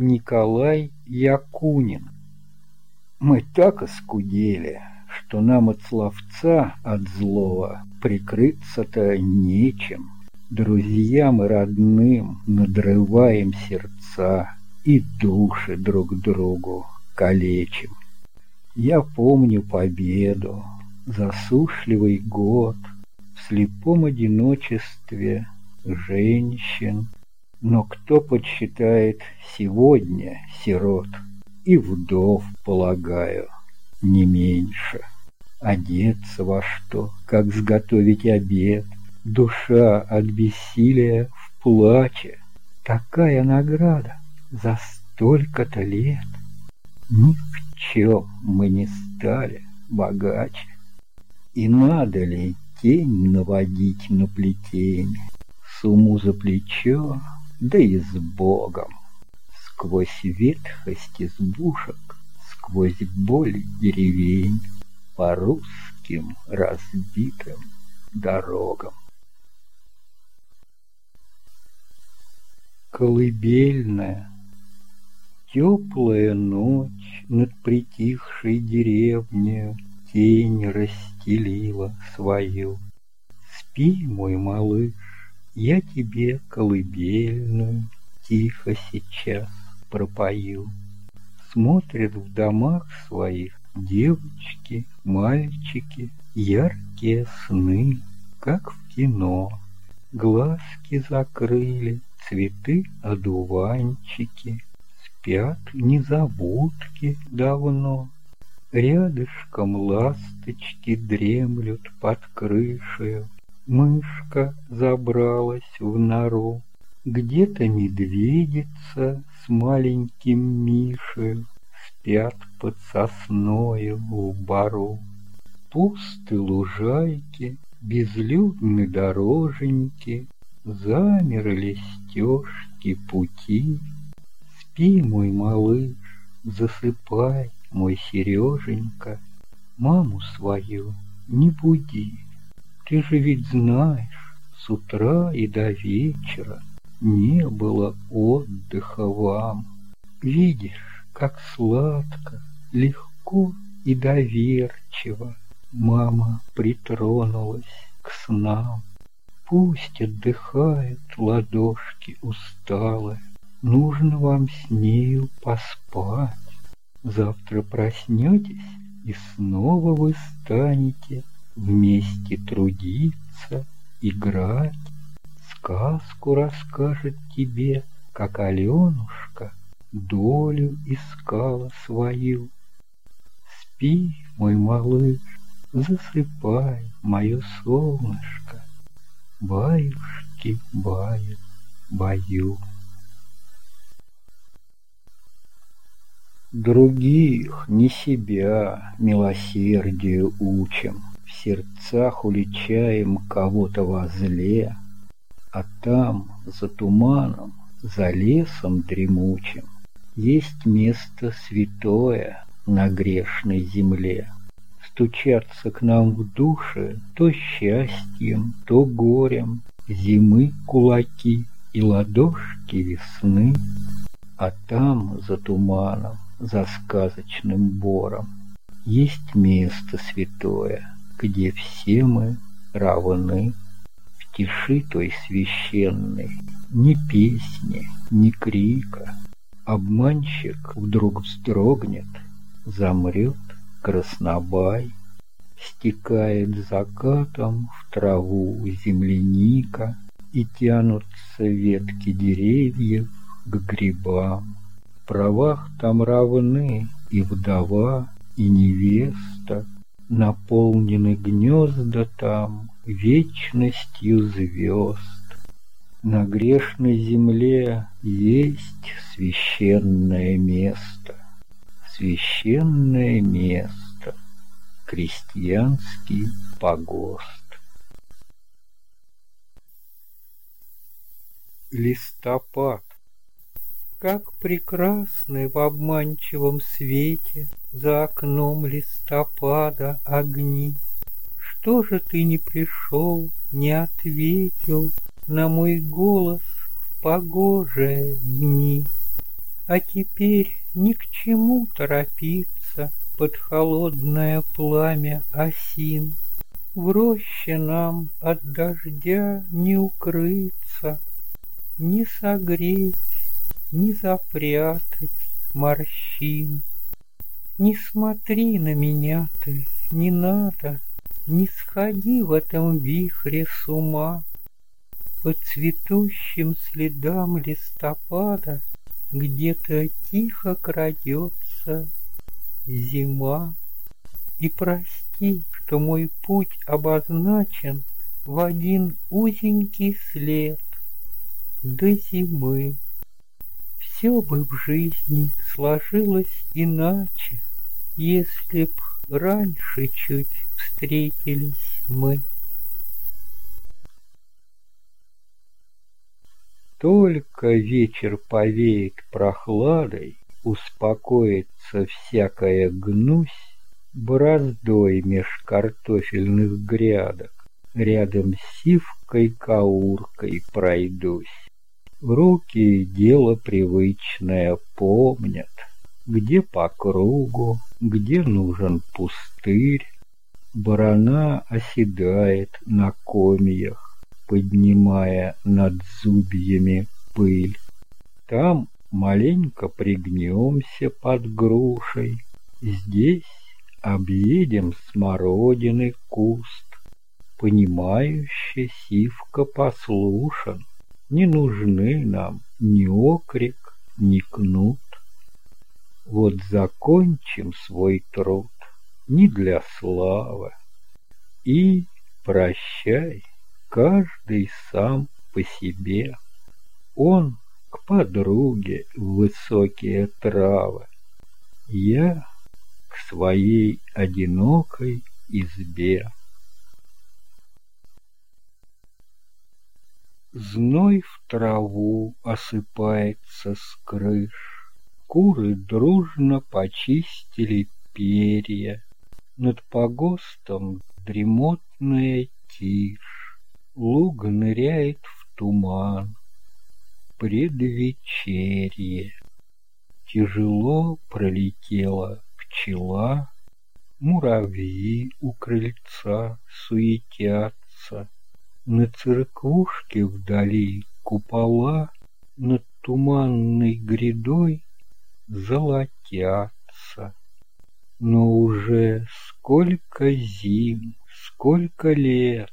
Николай Якунин. Мы так оскудели, что нам от словца, от злого, прикрыться-то нечем. Друзьям и родным надрываем сердца и души друг другу калечим. Я помню победу, засушливый год, в слепом одиночестве женщин, но кто подсчитает сегодня сирот и вдов, полагаю, не меньше. Одеться во что, как сготовить обед, душа от бессилия в плаче. Такая награда за столько-то лет. Ни в чем мы не стали богаче. И надо ли тень наводить на плетень, Суму за плечо, да и с Богом. Сквозь ветхость избушек, сквозь боль деревень, По русским разбитым дорогам. Колыбельная, теплая ночь над притихшей деревней Тень расстелила свою. Спи, мой малыш, я тебе колыбельную тихо сейчас пропою. Смотрят в домах своих девочки, мальчики, яркие сны, как в кино. Глазки закрыли, цветы одуванчики, спят незабудки давно. Рядышком ласточки дремлют под крышею, Мышка забралась в нору, Где-то медведица с маленьким Мишей Спят под сосною в бару. Пусты лужайки, безлюдны дороженьки, Замерли стежки пути. Спи, мой малыш, засыпай, мой Сереженька, Маму свою не буди. Ты же ведь знаешь, с утра и до вечера Не было отдыха вам. Видишь, как сладко, легко и доверчиво Мама притронулась к снам. Пусть отдыхают ладошки усталые, Нужно вам с нею поспать. Завтра проснетесь, и снова вы станете Вместе трудиться, играть, Сказку расскажет тебе, Как Аленушка долю искала свою. Спи, мой малыш, засыпай, мое солнышко, Баюшки бают, баю. Других, не себя, милосердию учим, сердцах уличаем кого-то во зле, А там, за туманом, за лесом дремучим, Есть место святое на грешной земле. Стучатся к нам в душе то счастьем, то горем, Зимы кулаки и ладошки весны, А там, за туманом, за сказочным бором, Есть место святое, где все мы равны. В тиши той священной ни песни, ни крика. Обманщик вдруг вздрогнет, замрет краснобай, Стекает закатом в траву земляника, И тянутся ветки деревьев к грибам. В правах там равны и вдова, и невеста, Наполнены гнезда там вечностью звезд. На грешной земле есть священное место, Священное место, крестьянский погост. Листопад как прекрасны в обманчивом свете За окном листопада огни. Что же ты не пришел, не ответил На мой голос в погожие дни? А теперь ни к чему торопиться под холодное пламя осин. В роще нам от дождя не укрыться, Не согреть, не запрятать морщин. Не смотри на меня ты, не надо, Не сходи в этом вихре с ума. По цветущим следам листопада Где-то тихо крадется зима. И прости, что мой путь обозначен В один узенький след до зимы. Все бы в жизни сложилось иначе, Если б раньше чуть встретились мы. Только вечер повеет прохладой, Успокоится всякая гнусь, Бороздой меж картофельных грядок, Рядом с сивкой-кауркой пройдусь. Руки дело привычное помнят, Где по кругу, где нужен пустырь. Барана оседает на комьях, Поднимая над зубьями пыль. Там маленько пригнемся под грушей, Здесь объедем смородины куст. Понимающе сивка послушан, не нужны нам ни окрик, ни кнут. Вот закончим свой труд не для славы. И прощай, каждый сам по себе. Он к подруге в высокие травы, Я к своей одинокой избе. Зной в траву осыпается с крыш, Куры дружно почистили перья, Над погостом дремотная тишь, Луг ныряет в туман, предвечерье. Тяжело пролетела пчела, Муравьи у крыльца суетятся, на церквушке вдали купола Над туманной грядой золотятся. Но уже сколько зим, сколько лет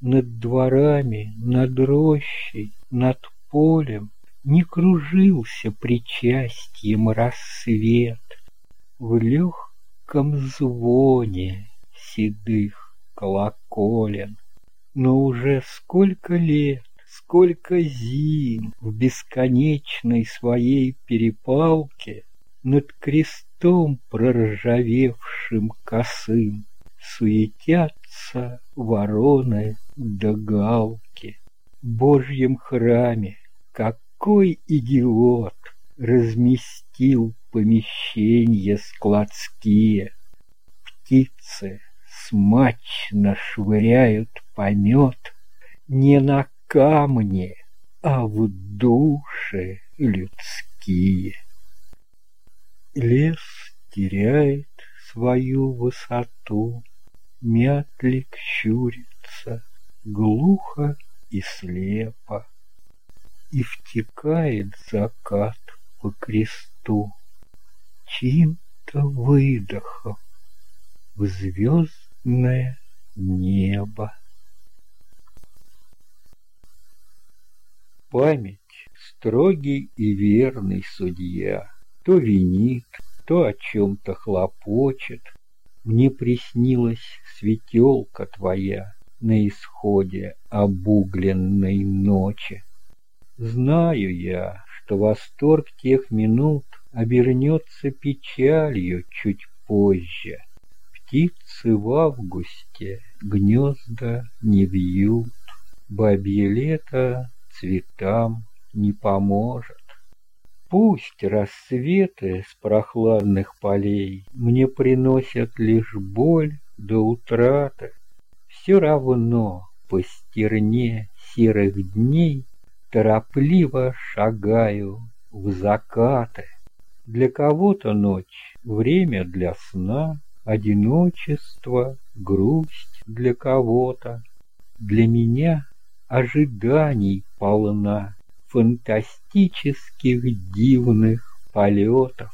Над дворами, над рощей, над полем Не кружился причастием рассвет В легком звоне седых колоколен. Но уже сколько лет, сколько зим в бесконечной своей перепалке Над крестом проржавевшим косым Суетятся вороны да галки. В Божьем храме какой идиот Разместил помещения складские. Птицы смачно швыряют помет не на камне, а в души людские. Лес теряет свою высоту, Мятлик щурится глухо и слепо, И втекает закат по кресту, Чьим-то выдохом в звездное небо. Память — строгий и верный судья, То винит, то о чем-то хлопочет. Мне приснилась светелка твоя На исходе обугленной ночи. Знаю я, что восторг тех минут Обернется печалью чуть позже. Птицы в августе гнезда не вьют, Бабье лето цветам не поможет. Пусть рассветы с прохладных полей Мне приносят лишь боль до утраты, Все равно по стерне серых дней Торопливо шагаю в закаты. Для кого-то ночь — время для сна, одиночество, грусть для кого-то. Для меня ожиданий полна, фантастических дивных полетов.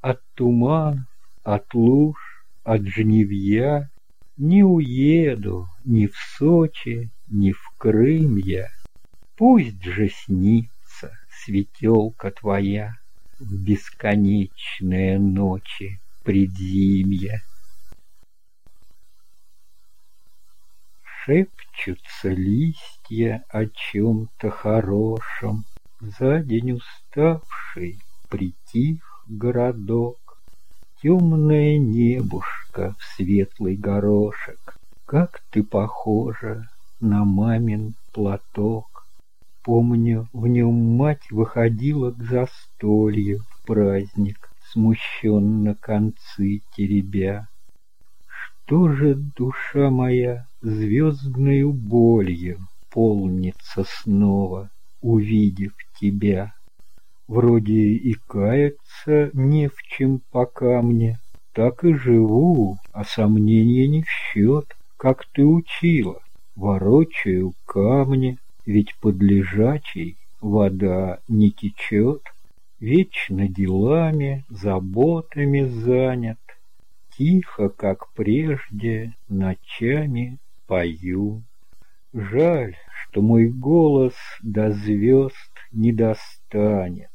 От туманов, от луж, от жневья Не уеду ни в Сочи, ни в Крым я. Пусть же снится светелка твоя В бесконечные ночи предзимья. Шепчутся листья о чем-то хорошем, За день уставший притих городок. Темное небушка в светлый горошек, Как ты похожа на мамин платок. Помню, в нем мать выходила к застолью в праздник, Смущенно концы теребя. Что же, душа моя, звездною болью Полнится снова, увидев тебя? Вроде и каяться не в чем пока мне, Так и живу, а сомнения не в счет, Как ты учила, ворочаю камни, Ведь под лежачей вода не течет, Вечно делами, заботами занят, Тихо, как прежде, ночами пою. Жаль, что мой голос до звезд не достанет,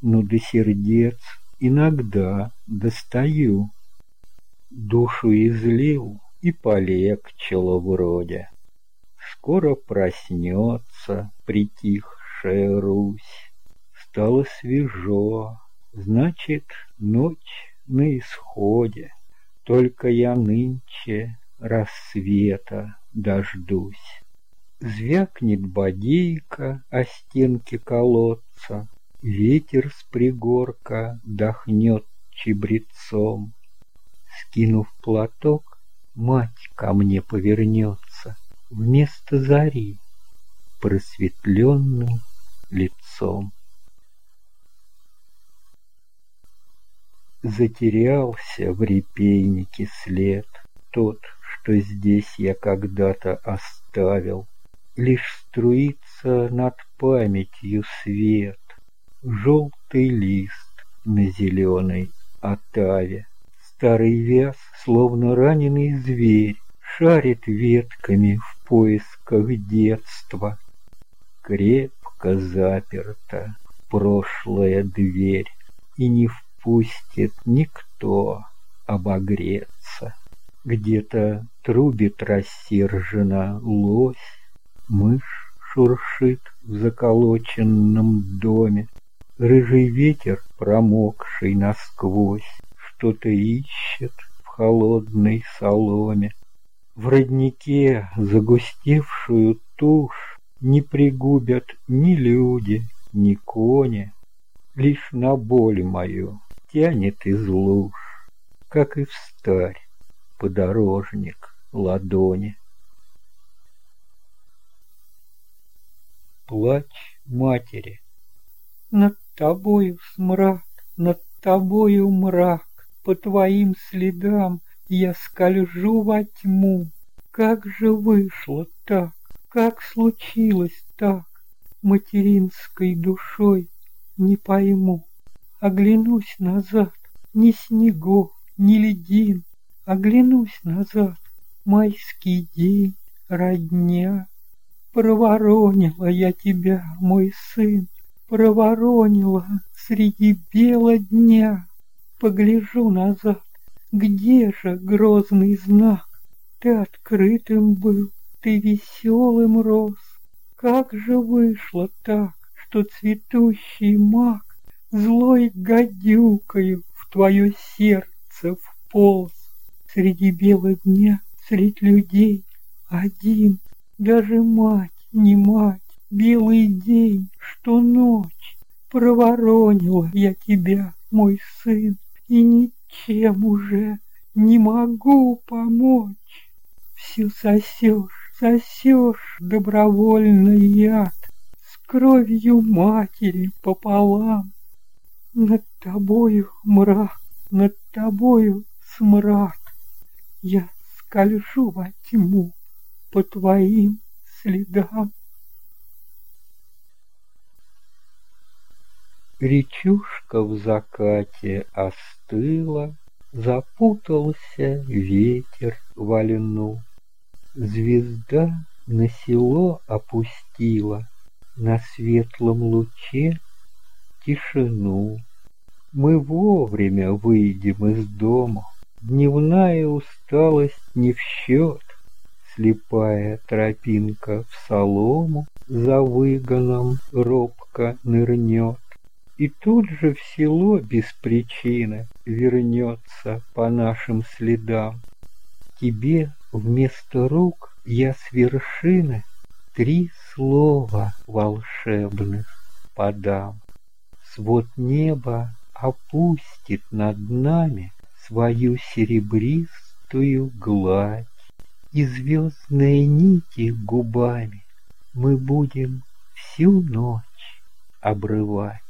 Но до сердец иногда достаю. Душу излил и полегчало вроде. Скоро проснется притихшая Русь. Стало свежо, значит, ночь на исходе. Только я нынче рассвета дождусь. Звякнет бодейка о стенке колодца, Ветер с пригорка дохнет чебрецом. Скинув платок, мать ко мне повернется Вместо зари просветленным лицом. Затерялся в репейнике след Тот, что здесь я когда-то оставил. Лишь струится над памятью свет, Желтый лист на зеленой отаве. Старый вяз, словно раненый зверь, Шарит ветками в поисках детства. Крепко заперта прошлая дверь, И не в пустит никто обогреться. Где-то трубит рассержена лось, Мышь шуршит в заколоченном доме, Рыжий ветер, промокший насквозь, Что-то ищет в холодной соломе. В роднике загустевшую тушь Не пригубят ни люди, ни кони, Лишь на боль мою тянет из луж, как и встарь, подорожник ладони. Плач матери. Над тобою смрак, над тобою мрак, По твоим следам я скольжу во тьму. Как же вышло так, как случилось так, Материнской душой не пойму. Оглянусь назад, ни снегов, ни ледин, Оглянусь назад, майский день, родня. Проворонила я тебя, мой сын, Проворонила среди бела дня. Погляжу назад, где же грозный знак? Ты открытым был, ты веселым рос. Как же вышло так, что цветущий мак Злой гадюкою в твое сердце вполз. Среди бела дня, средь людей, один, Даже мать не мать, белый день, что ночь. Проворонила я тебя, мой сын, И ничем уже не могу помочь. Все сосешь, сосешь добровольный яд С кровью матери пополам Над тобою мрак, над тобою смрад. Я скольжу во тьму по твоим следам. Речушка в закате остыла, Запутался ветер во льну. Звезда на село опустила На светлом луче тишину. Мы вовремя выйдем из дома, Дневная усталость не в счет, Слепая тропинка в солому За выгоном робко нырнет. И тут же в село без причины Вернется по нашим следам. Тебе вместо рук я с вершины Три слова волшебных подам. Свод неба опустит над нами Свою серебристую гладь, И звездные нити губами Мы будем всю ночь обрывать.